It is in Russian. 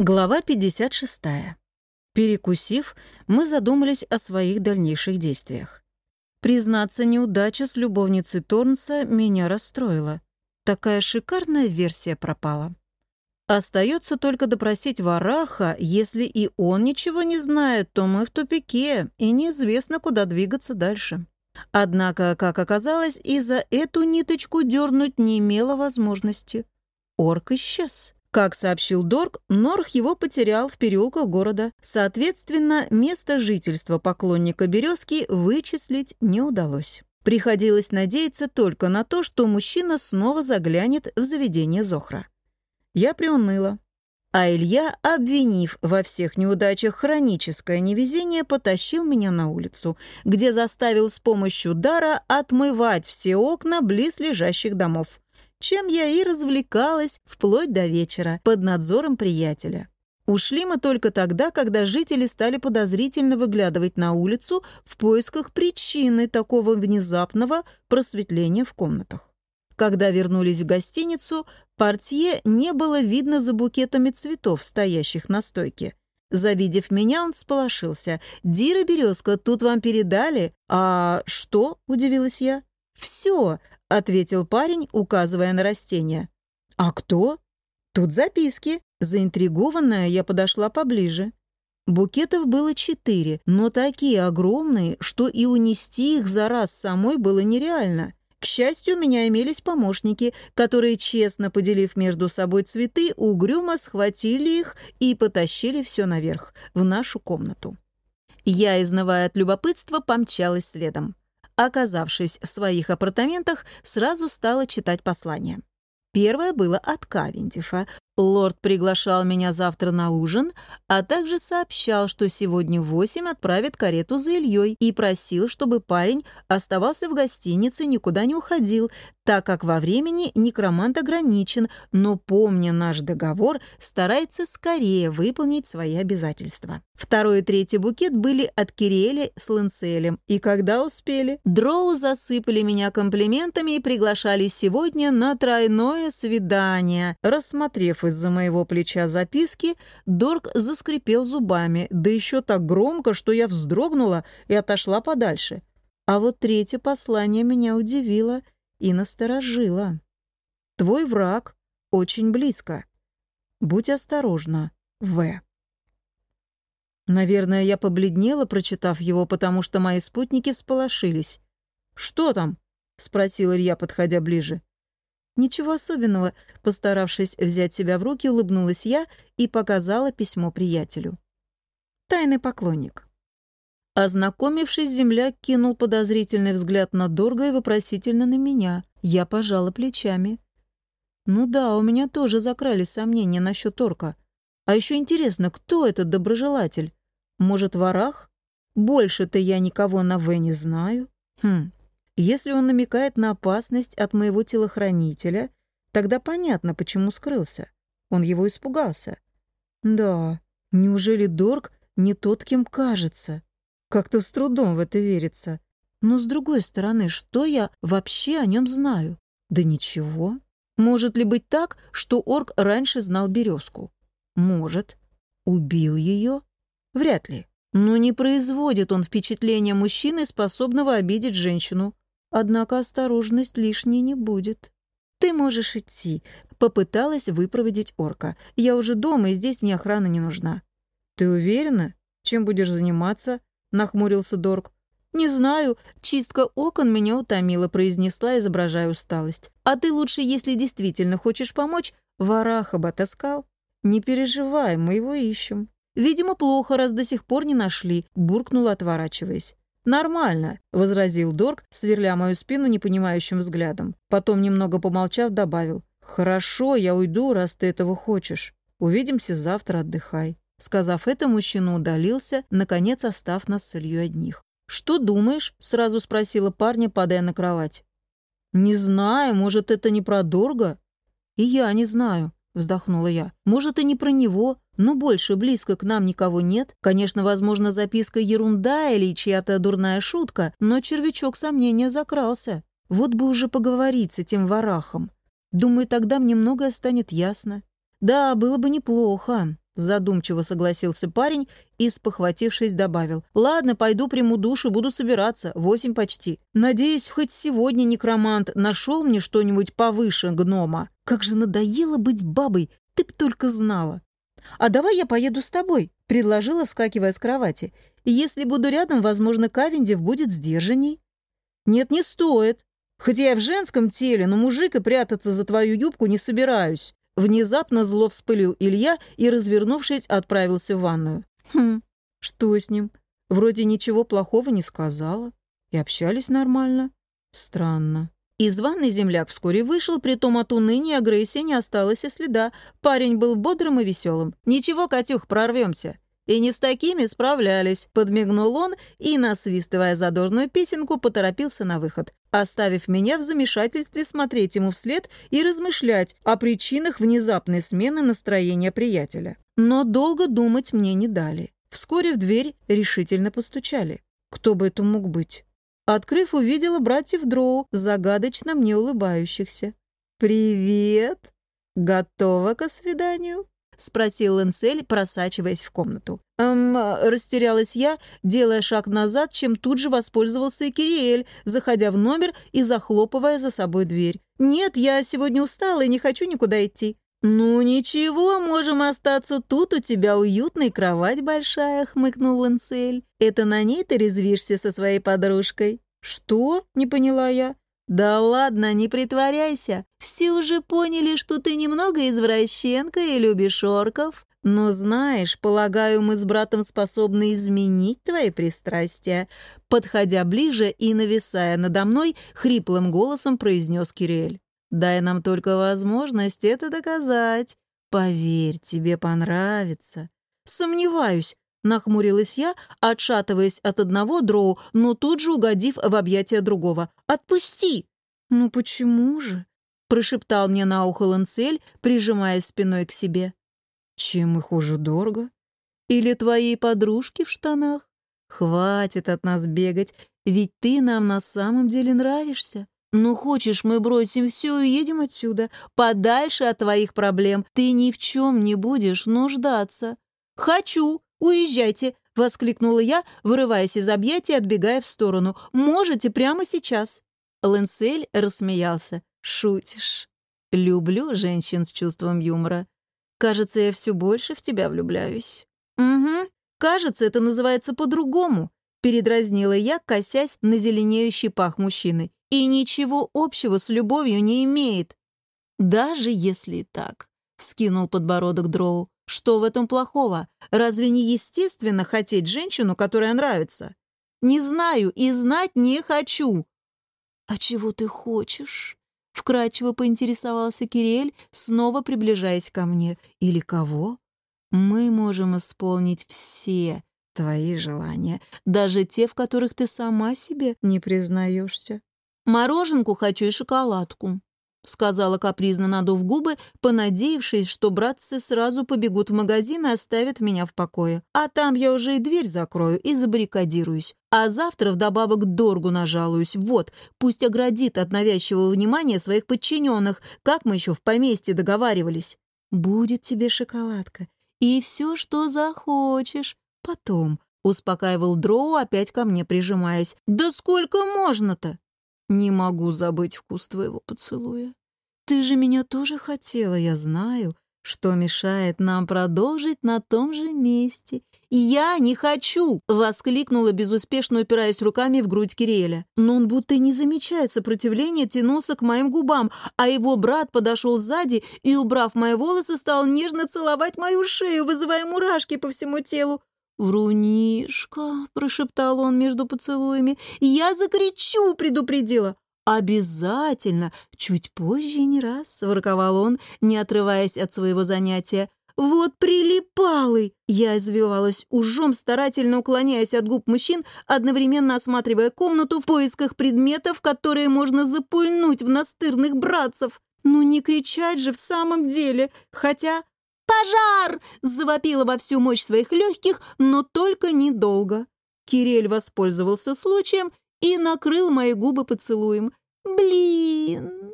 Глава 56. Перекусив, мы задумались о своих дальнейших действиях. Признаться, неудача с любовницей Торнса меня расстроила. Такая шикарная версия пропала. Остается только допросить Вараха. Если и он ничего не знает, то мы в тупике, и неизвестно, куда двигаться дальше. Однако, как оказалось, и за эту ниточку дернуть не имела возможности. Орк исчез. Как сообщил Дорг, Норх его потерял в переулках города. Соответственно, место жительства поклонника «Березки» вычислить не удалось. Приходилось надеяться только на то, что мужчина снова заглянет в заведение Зохра. Я приуныла. А Илья, обвинив во всех неудачах хроническое невезение, потащил меня на улицу, где заставил с помощью дара отмывать все окна близ лежащих домов чем я и развлекалась вплоть до вечера под надзором приятеля. Ушли мы только тогда, когда жители стали подозрительно выглядывать на улицу в поисках причины такого внезапного просветления в комнатах. Когда вернулись в гостиницу, портье не было видно за букетами цветов, стоящих на стойке. Завидев меня, он сполошился. «Дира Березка, тут вам передали?» «А что?» — удивилась я. «Все!» — ответил парень, указывая на растение. «А кто?» «Тут записки». Заинтригованная, я подошла поближе. Букетов было четыре, но такие огромные, что и унести их за раз самой было нереально. К счастью, у меня имелись помощники, которые, честно поделив между собой цветы, угрюмо схватили их и потащили все наверх, в нашу комнату. Я, изнывая от любопытства, помчалась следом. Оказавшись в своих апартаментах, сразу стала читать послание. Первое было от Кавендифа. Лорд приглашал меня завтра на ужин, а также сообщал, что сегодня в восемь отправит карету за Ильей и просил, чтобы парень оставался в гостинице, никуда не уходил, так как во времени некромант ограничен, но, помня наш договор, старается скорее выполнить свои обязательства. Второй и третий букет были от Кириэля с Ланселем, и когда успели, дроу засыпали меня комплиментами и приглашали сегодня на тройное свидание. Рассмотрев из-за моего плеча записки, Дорг заскрипел зубами, да еще так громко, что я вздрогнула и отошла подальше. А вот третье послание меня удивило — и насторожила. «Твой враг очень близко. Будь осторожна, В». Наверное, я побледнела, прочитав его, потому что мои спутники всполошились. «Что там?» — спросил Илья, подходя ближе. «Ничего особенного», — постаравшись взять себя в руки, улыбнулась я и показала письмо приятелю. «Тайный поклонник». Ознакомившись, земляк кинул подозрительный взгляд на Дорга и вопросительно на меня. Я пожала плечами. Ну да, у меня тоже закрались сомнения насчет Торка. А еще интересно, кто этот доброжелатель? Может, Варах? Больше-то я никого на В не знаю. Хм, если он намекает на опасность от моего телохранителя, тогда понятно, почему скрылся. Он его испугался. Да, неужели Дорг не тот, кем кажется? Как-то с трудом в это верится. Но с другой стороны, что я вообще о нем знаю? Да ничего. Может ли быть так, что орк раньше знал березку? Может. Убил ее? Вряд ли. Но не производит он впечатления мужчины, способного обидеть женщину. Однако осторожность лишней не будет. «Ты можешь идти», — попыталась выпроводить орка. «Я уже дома, и здесь мне охрана не нужна». «Ты уверена? Чем будешь заниматься?» нахмурился Дорг. «Не знаю. Чистка окон меня утомила», — произнесла, изображая усталость. «А ты лучше, если действительно хочешь помочь, вараха бы отыскал. Не переживай, мы его ищем». «Видимо, плохо, раз до сих пор не нашли», — буркнула, отворачиваясь. «Нормально», — возразил Дорг, сверля мою спину непонимающим взглядом. Потом, немного помолчав, добавил. «Хорошо, я уйду, раз ты этого хочешь. Увидимся завтра, отдыхай». Сказав это, мужчина удалился, наконец остав нас с Ильей одних. «Что думаешь?» — сразу спросила парня, падая на кровать. «Не знаю, может, это не про Дорга?» «И я не знаю», — вздохнула я. «Может, и не про него, но больше близко к нам никого нет. Конечно, возможно, записка ерунда или чья-то дурная шутка, но червячок сомнения закрался. Вот бы уже поговорить с этим варахом. Думаю, тогда мне многое станет ясно. Да, было бы неплохо. Задумчиво согласился парень и, спохватившись, добавил. «Ладно, пойду приму душ и буду собираться. Восемь почти. Надеюсь, хоть сегодня некромант нашел мне что-нибудь повыше гнома. Как же надоело быть бабой, ты б только знала». «А давай я поеду с тобой», — предложила, вскакивая с кровати. «Если буду рядом, возможно, Кавендев будет сдержанней». «Нет, не стоит. Хотя я в женском теле, но мужик и прятаться за твою юбку не собираюсь». Внезапно зло вспылил Илья и, развернувшись, отправился в ванную. Хм, что с ним? Вроде ничего плохого не сказала. И общались нормально. Странно. Из ванной земляк вскоре вышел, притом от уныния агрессии не осталось и следа. Парень был бодрым и веселым. «Ничего, Катюх, прорвемся. И не с такими справлялись», — подмигнул он и, насвистывая задорную песенку, поторопился на выход, оставив меня в замешательстве смотреть ему вслед и размышлять о причинах внезапной смены настроения приятеля. Но долго думать мне не дали. Вскоре в дверь решительно постучали. Кто бы это мог быть? Открыв, увидела братьев Дроу, загадочно мне улыбающихся. «Привет! Готова к свиданию?» — спросил Лансель, просачиваясь в комнату. «Эм, растерялась я, делая шаг назад, чем тут же воспользовался и Кириэль, заходя в номер и захлопывая за собой дверь. «Нет, я сегодня устала и не хочу никуда идти». «Ну ничего, можем остаться тут, у тебя уютная кровать большая», — хмыкнул Лансель. «Это на ней ты резвишься со своей подружкой?» «Что?» — не поняла я. «Да ладно, не притворяйся. Все уже поняли, что ты немного извращенка и любишь орков. Но знаешь, полагаю, мы с братом способны изменить твои пристрастия». Подходя ближе и нависая надо мной, хриплым голосом произнес Кириэль. «Дай нам только возможность это доказать. Поверь, тебе понравится». «Сомневаюсь», Нахмурилась я, отшатываясь от одного дроу, но тут же угодив в объятия другого. «Отпусти!» «Ну почему же?» — прошептал мне на ухо Ланцель, прижимаясь спиной к себе. «Чем их уже дорого? Или твоей подружки в штанах? Хватит от нас бегать, ведь ты нам на самом деле нравишься. Ну, хочешь, мы бросим все и уедем отсюда, подальше от твоих проблем. Ты ни в чем не будешь нуждаться». «Хочу!» «Уезжайте!» — воскликнула я, вырываясь из объятий, отбегая в сторону. «Можете прямо сейчас!» Лэнсель рассмеялся. «Шутишь. Люблю женщин с чувством юмора. Кажется, я все больше в тебя влюбляюсь». «Угу. Кажется, это называется по-другому», — передразнила я, косясь на зеленеющий пах мужчины. «И ничего общего с любовью не имеет». «Даже если так», — вскинул подбородок Дроу. Что в этом плохого? Разве не естественно хотеть женщину, которая нравится? Не знаю и знать не хочу. А чего ты хочешь? Вкрадчиво поинтересовался Кирель, снова приближаясь ко мне. Или кого? Мы можем исполнить все твои желания, даже те, в которых ты сама себе не признаешься. Мороженку хочу и шоколадку. — сказала капризно, надув губы, понадеявшись, что братцы сразу побегут в магазин и оставят меня в покое. А там я уже и дверь закрою и забаррикадируюсь. А завтра вдобавок Доргу нажалуюсь. Вот, пусть оградит от навязчивого внимания своих подчиненных, как мы еще в поместье договаривались. «Будет тебе шоколадка. И все, что захочешь. Потом», — успокаивал Дроу, опять ко мне прижимаясь. «Да сколько можно-то?» Не могу забыть вкус твоего поцелуя. Ты же меня тоже хотела, я знаю, что мешает нам продолжить на том же месте. «Я не хочу!» — воскликнула, безуспешно упираясь руками в грудь Кириэля. Но он будто не замечая сопротивления, тянулся к моим губам, а его брат подошел сзади и, убрав мои волосы, стал нежно целовать мою шею, вызывая мурашки по всему телу. «Врунишка», — прошептал он между поцелуями, — «я закричу», — предупредила. «Обязательно! Чуть позже не раз», — ворковал он, не отрываясь от своего занятия. «Вот прилипалый!» Я извивалась ужом, старательно уклоняясь от губ мужчин, одновременно осматривая комнату в поисках предметов, которые можно запульнуть в настырных братцев. Ну не кричать же в самом деле, хотя «Пожар!» — завопила во всю мощь своих легких, но только недолго. Кирель воспользовался случаем и накрыл мои губы поцелуем. «Блин!»